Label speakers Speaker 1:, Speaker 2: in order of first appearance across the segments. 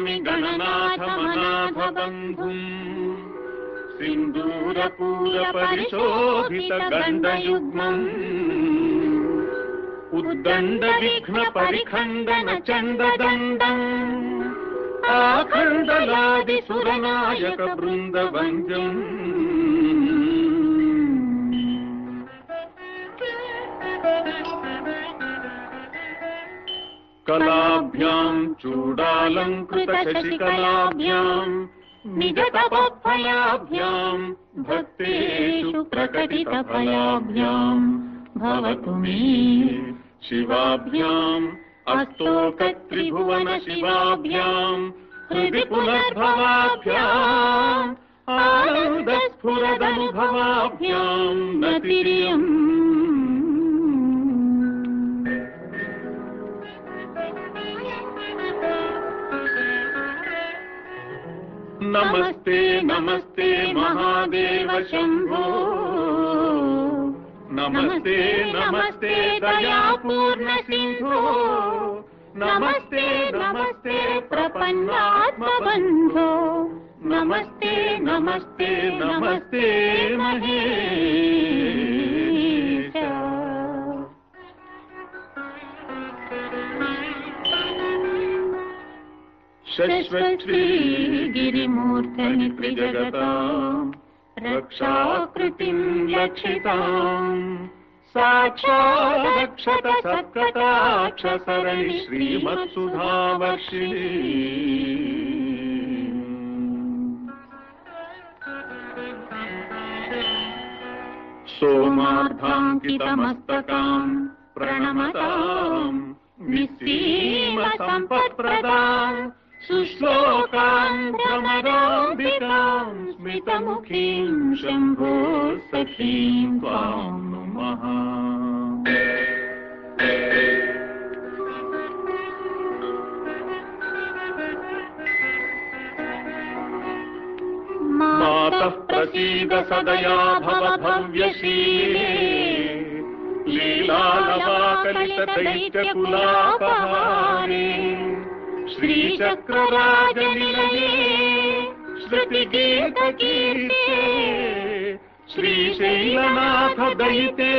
Speaker 1: नमामि गणनाथमनाथबन्धुम् सिन्दूरपूरपरिशोभितगण्डयुग्मम् उद्दण्डविघ्नपरिखण्डन चण्डदण्डम् कलाभ्याम् चूडालङ्कृत शशिकलाभ्याम् निजतपफलाभ्याम् भक्तेषु प्रकटितफलाभ्याम् भवतु मे शिवाभ्याम् अस्तोकत्रिभुवन शिवाभ्याम् हृदि पुनर्भवाभ्याम् आनन्दस्फुरदनुभवाभ्याम् नमस्ते नमस्ते महादेव शम्भो नमस्ते नमस्ते दयापूर्ण सिन्धो नमस्ते नमस्ते प्रपन्नात्मबन्धो। नमस्ते नमस्ते नमस्ते महेश। शश्वश्रीगिरिमूर्धनि त्रिजगताम् रक्षाकृतिम् लक्षिताम् साक्षात् सत्कटाक्षसरणि श्रीमत्सुधावर्षिणी। सोमार्धाङ्कितमस्तकाम् प्रणमताम् निःसीम सम्पत्प्रदाम् सुश्लोकान् भ्रमराम्बिकाम् स्मितमुखीम् शम्भो सखीम् त्वाम् नुमः मातः प्रसीद सदया भव भव्यशीले लीलालवाकलितदैत्यकुलापहारे। श्रीचक्रराजनिलये श्रुतिगीतकीर्ते श्रीशैलनाथ दयिते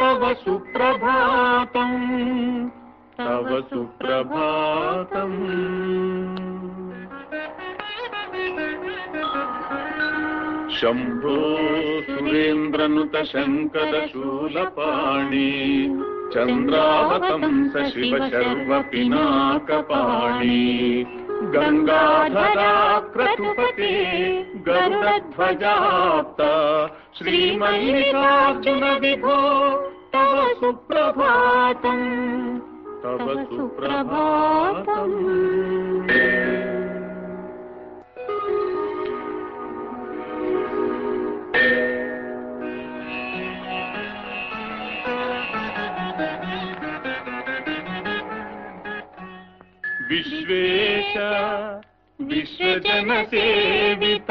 Speaker 1: तव सुप्रभातम् तव सुप्रभातम् शम्भो सुरेन्द्रनुत शङ्करशूलपाणि चन्द्रावतंस शिव शर्वपिनाकपाणि गङ्गाधराक्रतुपते गरुडध्वजाप्त श्रीमल्लिकार्जुन विभो तव सुप्रभातम् तव सुप्रभातम् विश्वेश विश्वजनसेवित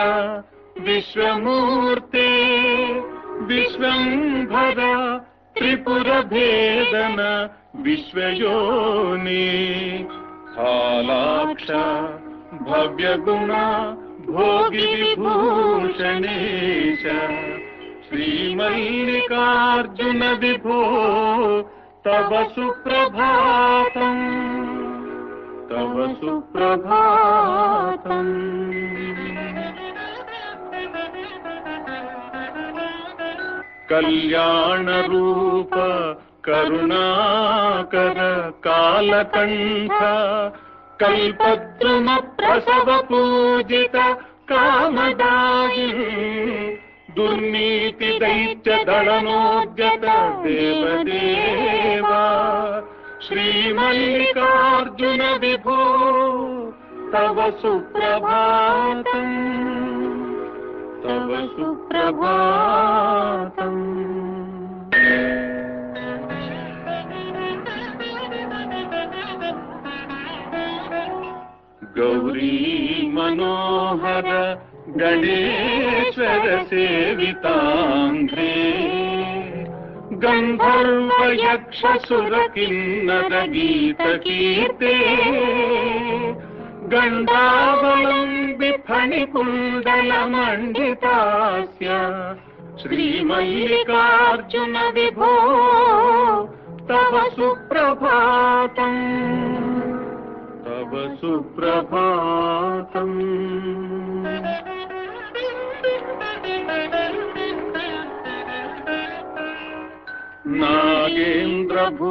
Speaker 1: विश्वमूर्ते विश्वम्भर त्रिपुरभेदन विश्वयोनि। हालाक्ष भव्यगुणा भोगिविभूषणेश श्रीमल्लिकार्जुन विभो तव सुप्रभातम्। तव सुप्रभातम् कल्याणरूप करुणाकर कालकण्ठ कल्पद्रुम प्रसव पूजित कामदायि दुर्नीति दैत्य दलनोद्यत देवदेवा श्रीमल्लिकार्जुन विभो तव सुप्रभातम्। तव सुप्रभातम्। गौरी मनोहर गणेश्वर सेविताङ्घ्रे। गन्धर्व यक्ष सुर किन्नर गीतकीर्ते गण्डावलम्बि फणिकुण्डलमण्डितास्य श्रीमल्लिकार्जुन विभो तव सुप्रभातम्। तव सुप्रभातम् नागेन्द्रभूषण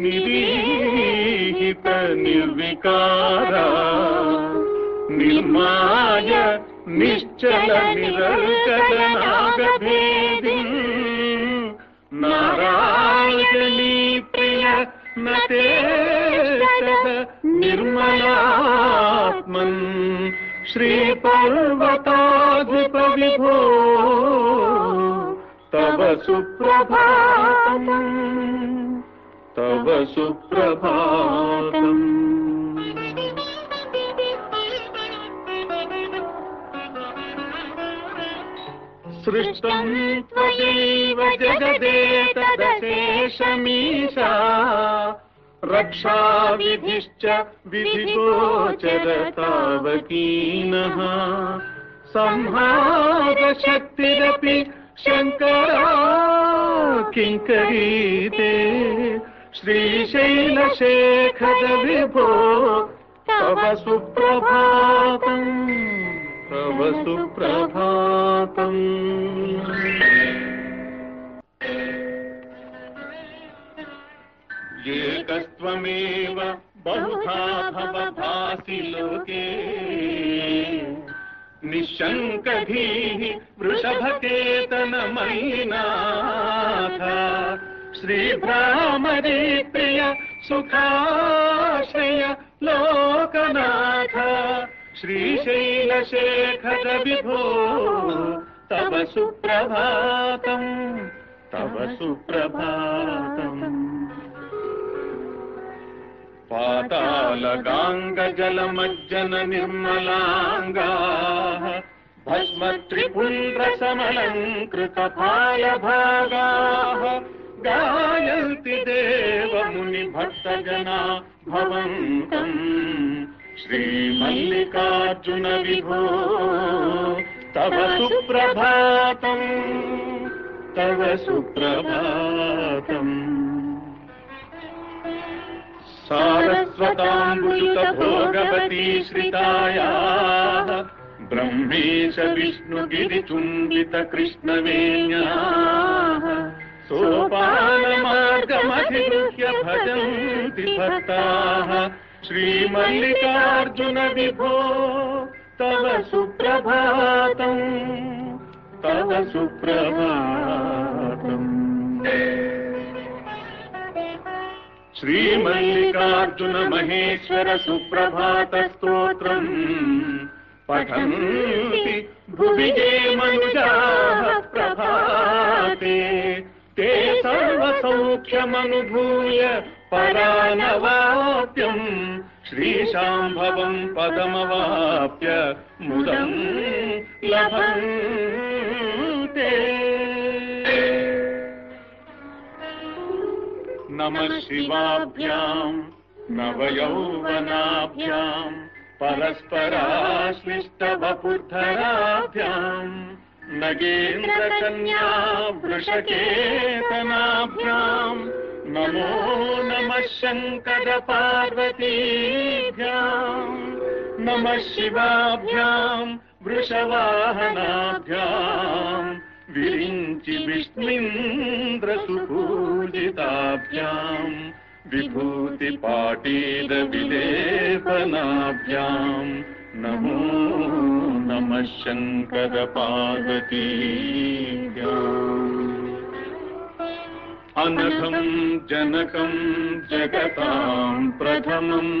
Speaker 1: निरीहित निर्विकारा निर्माय निश्चल निरर्कलनागभेदी नारायणी प्रिय नते निर्मलात्मन् श्रीपर्वताधिपविभो सुप्रभातम्। तव सुप्रभातम्। सृष्टम् त्वयैव जगदेतदशेषमीशा रक्षाविधिश्च विधिगोचरतावकीनः। संहारशक्तिरपि शङ्करा किङ्करीते श्रीशैलशेखर विभो तव सुप्रभातम् तव सुप्रभातम्। एकस्त्वमेव बहुधा भवभासि लोके। निःशङ्कधीः वृषभकेतनमयिनाथ। श्रीभ्रामरी प्रिय सुखाश्रय लोकनाथ। श्रीशैलशेखर विभो तव सुप्रभातम् तव सुप्रभातम्। पातालगाङ्गजलमज्जन निर्मलाङ्गाः भस्मत्रिपुण्ड्रसमलङ्कृतफालभागाः गायन्ति देवमुनिभक्तजना भवन्तम्। श्रीमल्लिकार्जुन विभो तव सुप्रभातम् तव सुप्रभातम् सारस्वताम्बुयुत भोगवती श्रितायाः ब्रह्मेश विष्णुगिरिचुम्बित कृष्णवेण्याः सोपानमार्गमधिगृह्य भजन्ति भक्ताः श्रीमल्लिकार्जुन विभो तव सुप्रभातम् तव सुप्रभातम्। श्रीमल्लिकार्जुन महेश्वर सुप्रभात स्तोत्रम् पठन्ति भुवि ये मनुजाः प्रभाते। ते सर्वसौख्यमनुभूय परानवाप्यम्। श्रीशाम्भवम् पदमवाप्य मुदम् लभन्ते नमः शिवाभ्याम् नवयौवनाभ्याम् परस्पराश्लिष्टवपुर्धराभ्याम् नगेन्द्रकन्या वृषकेतनाभ्याम् नमो नमः शङ्कर पार्वतीभ्याम् नमः शिवाभ्याम् वृषवाहनाभ्याम् विरिञ्चि विष्णीन्द्रसुपूजिताभ्याम् विभूतिपाटीलविलेपनाभ्याम् नमो नमः शङ्कर अनघम् जनकम् जगताम् प्रथमम्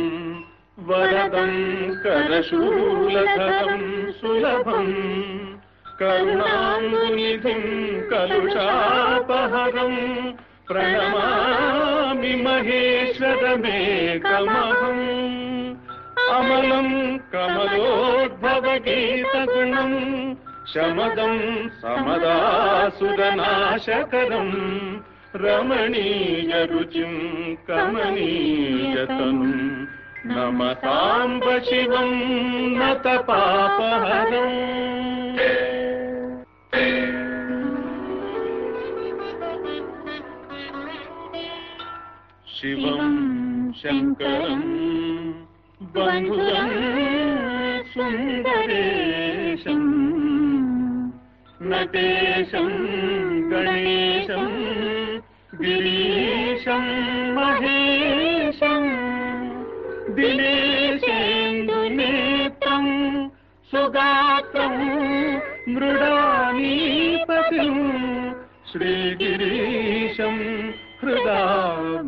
Speaker 1: वरदम् करशूलधरम् सुलभम् करुणाङ्गुनिधिम् कलुषापहरम् प्रणमामि महेश्वरमेकमहम्। अमलम् कमलोद्भवगीतगुणम् शमदम् समदासुरनाशकरम् रमणीयरुचिम् कमनीयतनुम् नम साम्ब शिवम् नत शिवम् शङ्करम् बन्धुरम् सुन्दरेशम् नटेशम् गणेशम् गिरीशम् महेशम् दिनेशेन्दुनेत्रम् सुगात्रम् मृडानीपतिम् श्रीगिरीशम् हृदा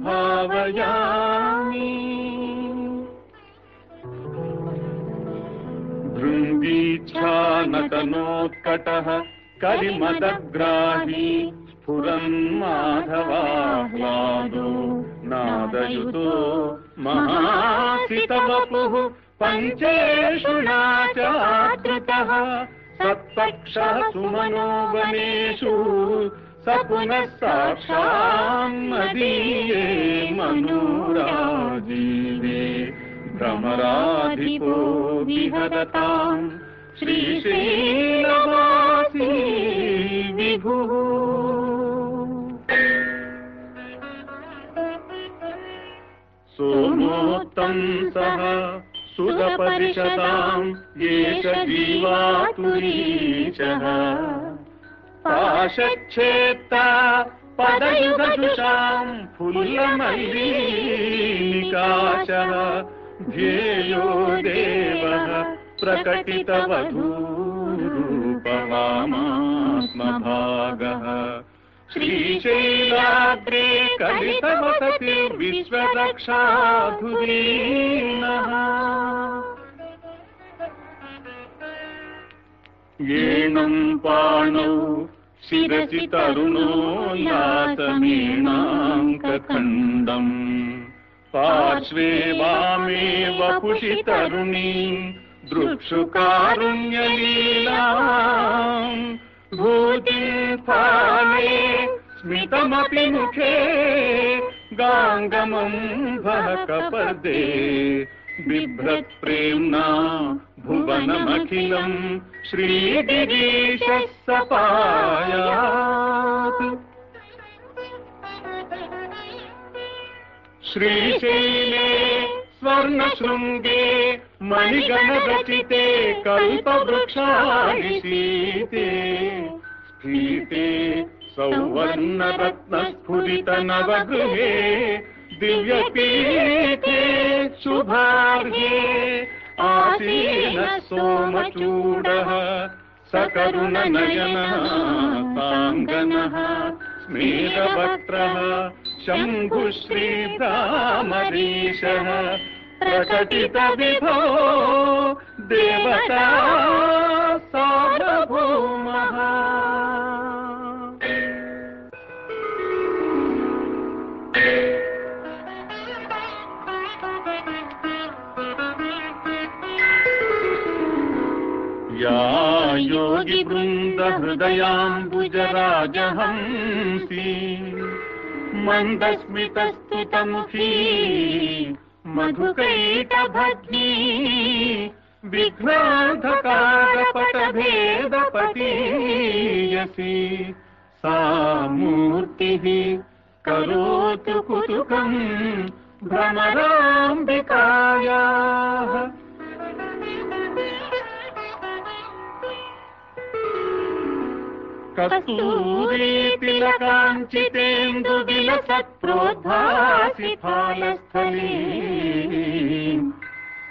Speaker 1: भावयामि भृङ्गीच्छानतनोत्कटः कलिमदग्राही स्फुरन्माधवाह्लादो नादयुतो महासितवपुः पञ्चेषु नाचातृतः सत्पक्षः सुमनो वनेषु स पुनः साक्षान्मदीये मनोराजीवे भ्रमराधिपो विहरताम् श्रीशैलवासी विभुः सोमोत्तम् सः सुरपरिषदाम् येष जीवातुरीशः पाशच्छेत्ता पदयुगजुषाम् फुल्लमल्लीकाशः ध्येयो देवः प्रकटितवधूरूपवामात्मभागः। श्रीशैलाग्रे कलितवसति विश्वरक्षाधुरीनः येणम् पाणौ शिरसि तरुणो यातमेणाङ्कखण्डम् पार्श्वे वामे वपुषि तरुणी दृक्षुकारुण्यलीला भूतिफाले स्मितमपि मुखे गाङ्गमम् भः कपदे बिभ्रत्प्रेम्णा भुवनमखिलम् श्रीगिरीशः सपायात् श्रीशैले स्वर्णशृङ्गे मणिगणरचिते कल्पवृक्षाणि शीते स्फीते सौवर्णरत्नस्फुरित नवगृहे दिव्यपीठे शुभार्ये आसीनः सोमचूडः सकरुणनयनः साङ्गनः स्मेरवक्त्रः शम्भुश्रीभ्रामरीशः प्रकटितविभो देवता योगिवृन्दहृदयाम्बुजराजहंसि मन्दस्मितस्तुतमुखी मधुकैटभग्नी विघ्नाधकारपटभेदपतीयसि सा मूर्तिः करोतु कुतुकम् भ्रमराम्बिकायाः। कस्तूरीतिलकाञ्चितेन्दुविलसत्प्रोद्भासि फालस्थली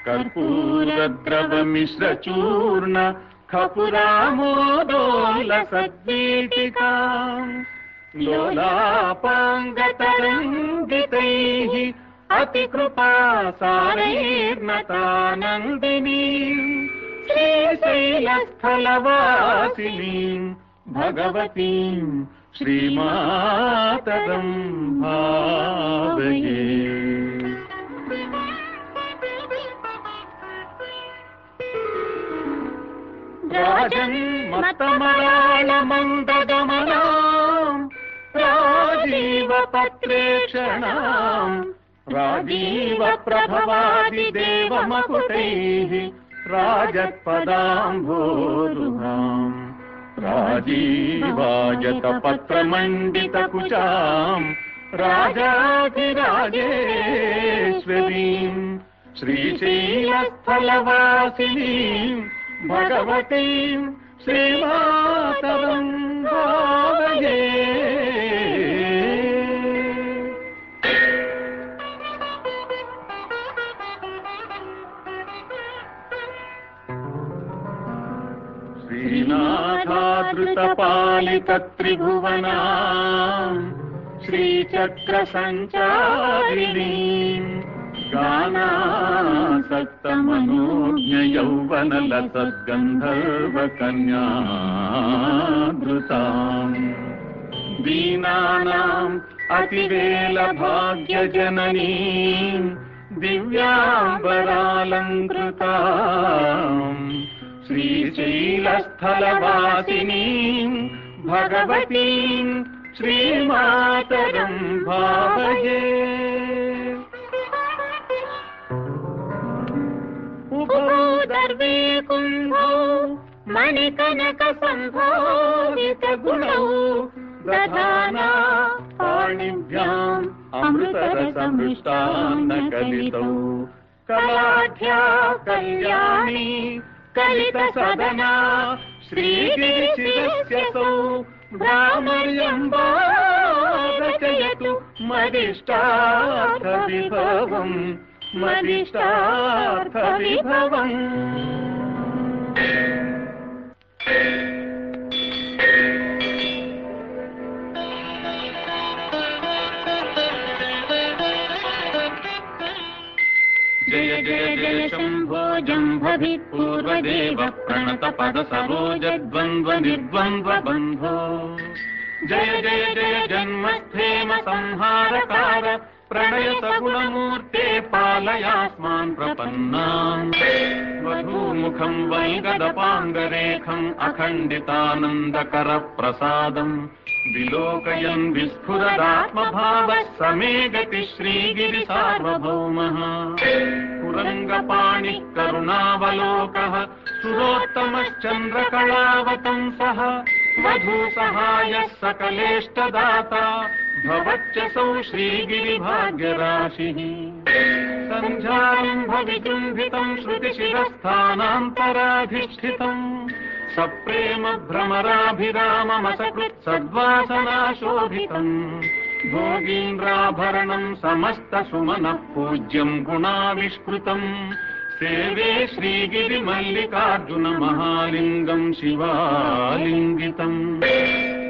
Speaker 1: कर्पूरद्रवमिश्रचूर्ण खपुरामोदोल्लसद्वीटिका लोलापाङ्गतरङ्गितैः अतिकृपा सारैर्नतानन्दिनी श्रीशैलस्थलवासिनीम् भगवतीम् श्रीमातरम् भावये राजन्मतमराळमन्दगमनाम् राजीवपत्रेक्षणाम् राजीव प्रभवादिदेवमकुटैः राजत्पदाम्भोरुहाम् राजीवायतपत्रमण्डितकुचाम् राजाधिराजेश्वरीम् श्रीशैलस्थलवासिनीम् भगवतीम् श्रीमातरम् भावये श्रीनाथादृतपालितत्रिभुवना श्रीचक्रसञ्चारिणी गानासक्तमनोज्ञयौवनलसद्गन्धर्वकन्याधृताम् दीनानाम् अतिवेलभाग्यजननीम् दिव्याम्बरालङ्कृताम् श्रीशैलस्थलवासिनीम् भगवतीम् श्रीमातरम् भावये।
Speaker 2: दर्वे कुम्भो मणिकनकसम्भोदितगुणौ दधाना
Speaker 1: पाणिभ्याम् अमृतरसमृष्टान्नकलितौ कलाढ्या कल्याणी కలిత సదనా శ్రీగిరిశిరస్యసౌ భ్రామర్యంబాదయతు మదిష్టార్థ విభవం మదిష్టార్థ విభవం. जय जय शम्भो जम्भभिः पूर्वदेव प्रणतपद सरोजद्वन्द्व निर्द्वन्द्व बन्धो जय जय जय जन्मस्थेम संहारकार प्रणय सगुणमूर्ते पालयास्मान् प्रपन्नान्। वधूमुखम् वैगदपाङ्गरेखम् अखण्डितानन्दकर प्रसादम् विलोकयन् विस्फुरदात्मभावः समे गति श्रीगिरिसार्वभौमः पुरङ्गपाणिः करुणावलोकः सुरोत्तमश्चन्द्रकलावतंसः वधूसहायः सकलेष्टदाता भवत्यसौ श्रीगिरिभाग्यराशिः। सन्ध्यारम्भविजृम्भितम् श्रुतिशिरस्थानान्तराधिष्ठितम् सप्रेम भ्रमराभिराममसकृत् सद्वासनाशोभितम् भोगीन्द्राभरणम् समस्तसुमनः पूज्यम् गुणाविष्कृतम् सेवे श्रीगिरिमल्लिकार्जुनमहालिङ्गम् शिवालिङ्गितम्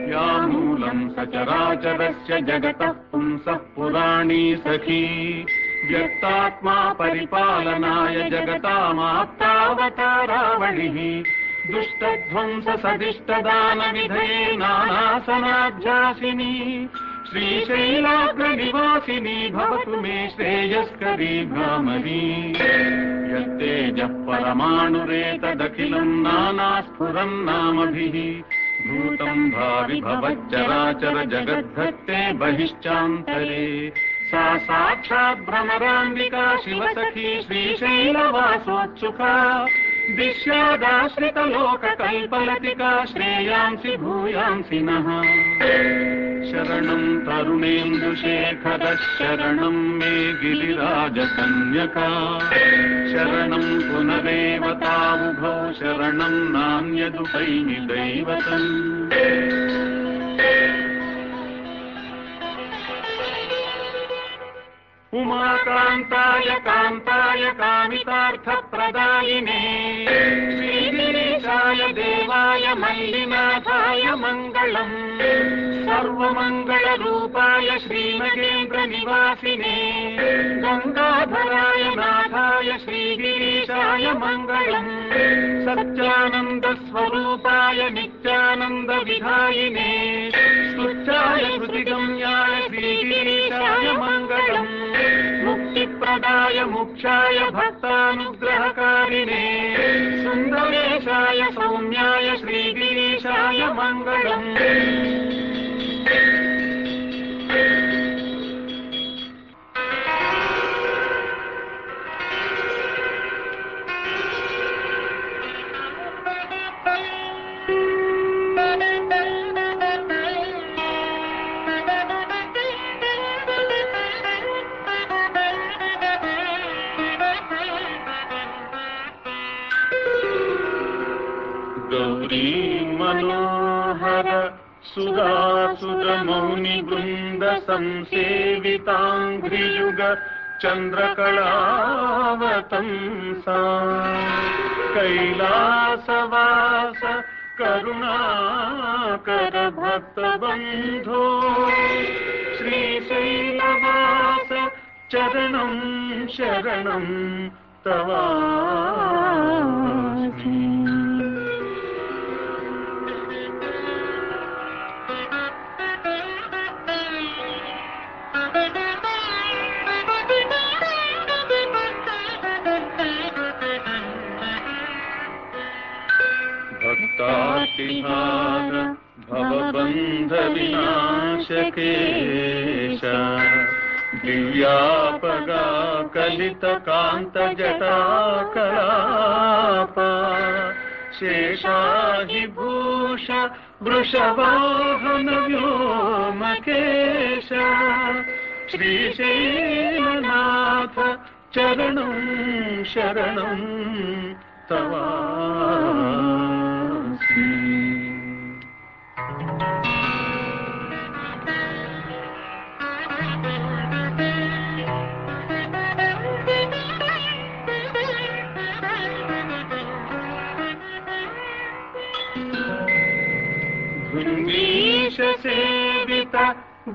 Speaker 1: व्यामूलम् सचराचरस्य जगतः पुंसः पुराणी सखी। व्यक्तात्मा परिपालनाय जगतामाप्तावतारावणिः दुष्टध्वंस सदिष्टदानविधये नानासनाभ्यासिनी श्रीशैलाग्रनिवासिनी भवतु मे श्रेयस्करी भ्रामरी यत्तेजः परमाणुरेतदखिलम् नानास्फुरन्नामभिः भूतम् भावि भवच्चराचर जगद्धत्ते बहिश्चान्तरे। सा साक्षात् भ्रमराम्बिका शिवसखी श्रीशैलवासोत्सुका दिश्यादाश्रितलोककल्पलतिका श्रेयांसि भूयांसि नः। शरणम् तरुणेन्दुशेखरः शरणम् मे गिरिराजकन्यका। शरणम् पुनरेव तावुभौ शरणम् नान्यदुपैमि दैवतम्। उमाकान्ताय कान्ताय कामितार्थप्रदायिने श्रीगिरीशाय देवाय मल्लिनाथाय मङ्गलम्। सर्वमङ्गलरूपाय श्रीमगेन्द्रनिवासिने गङ्गाधराय नाथाय श्रीगिरीशाय मङ्गलम्। सच्चानन्दस्वरूपाय नित्यानन्दविधायिने। स्तुत्याय श्रुतिगम्याय श्रीगिरीशाय मङ्गलम् मुक्तिप्रदाय मोक्षाय भक्तानुग्रहकारिणे। सुन्दरेशाय सौम्याय श्रीगिरीशाय मङ्गलम् संसेविताङ्घ्रियुग चन्द्रकलावतंसा कैलासवास करुणाकर भक्तबन्धो श्रीशैलवास चरणं शरणं तवास्मि कलितकान्तजटाकलापा शेषाहिभूष वृषवाहन व्योमकेश श्रीशैलनाथ चरणं शरणं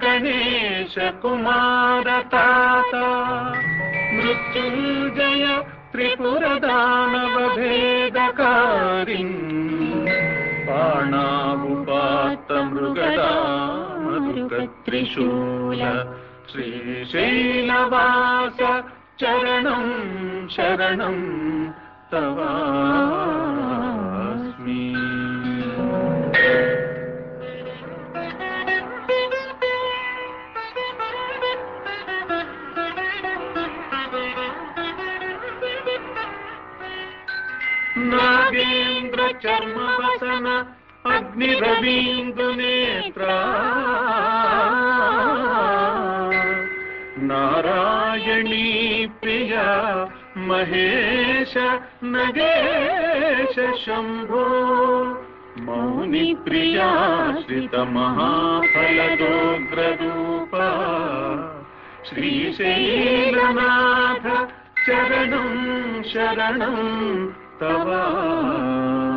Speaker 1: गणेश कुमार तात मृत्युञ्जय त्रिपुरदानव भेदकारिन् बाणामुपात्त मृगदामरुगत्रिशूल श्रीशैलवास चरणं शरणं तवास्मि नागेन्द्र चर्मवसन अग्निरवीन्दुनेत्रा नारायणी प्रिया महेश नगेश शम्भो। मौनि प्रिया श्रीशैलनाथ चरणं शरणं तवा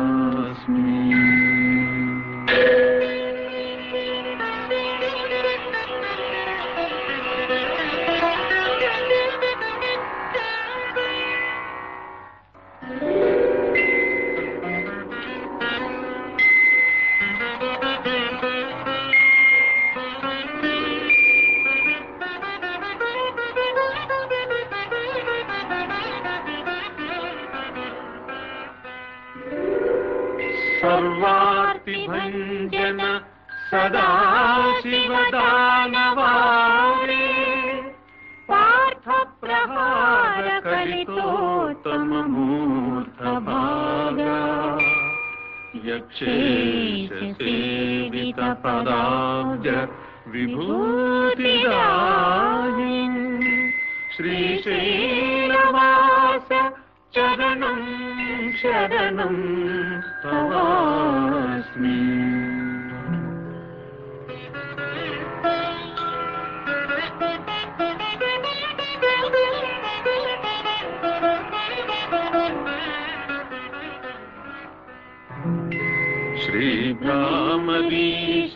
Speaker 1: रामरीश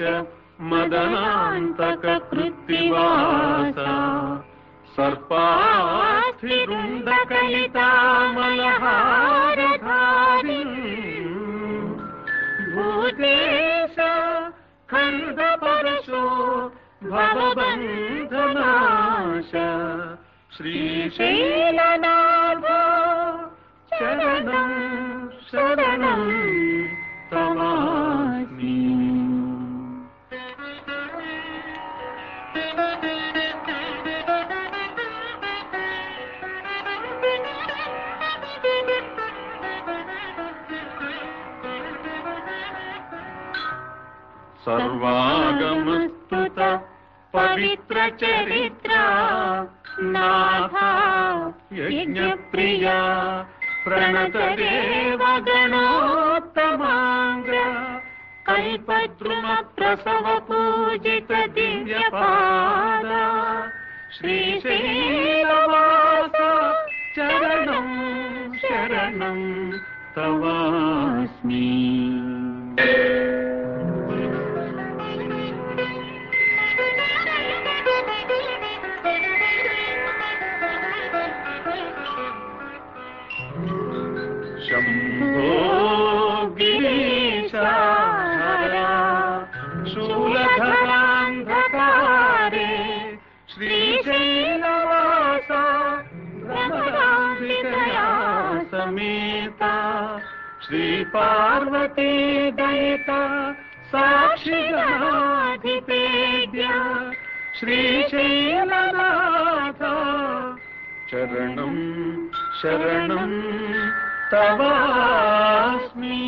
Speaker 1: मदनान्तककृत्तिवासा। सर्पास्थिरुन्दकलितामलहारधारी भूतेश खन्दपरशो भवबन्धनाश। श्रीशैलनाथ शरणं सर्वागमस्तुत पवित्रचरित्रा नाथा यज्ञप्रिया प्रणतदेव गणोत्तमा
Speaker 2: कल्पद्रुमप्रसव पूजित दिव्यपादा
Speaker 1: श्रीशैलवास चरणं शरणं तवास्मि श्रीपार्वती दयिता साक्षिगणाधिपेद्या श्रीशैलनाथ। चरणं शरणं तवास्मि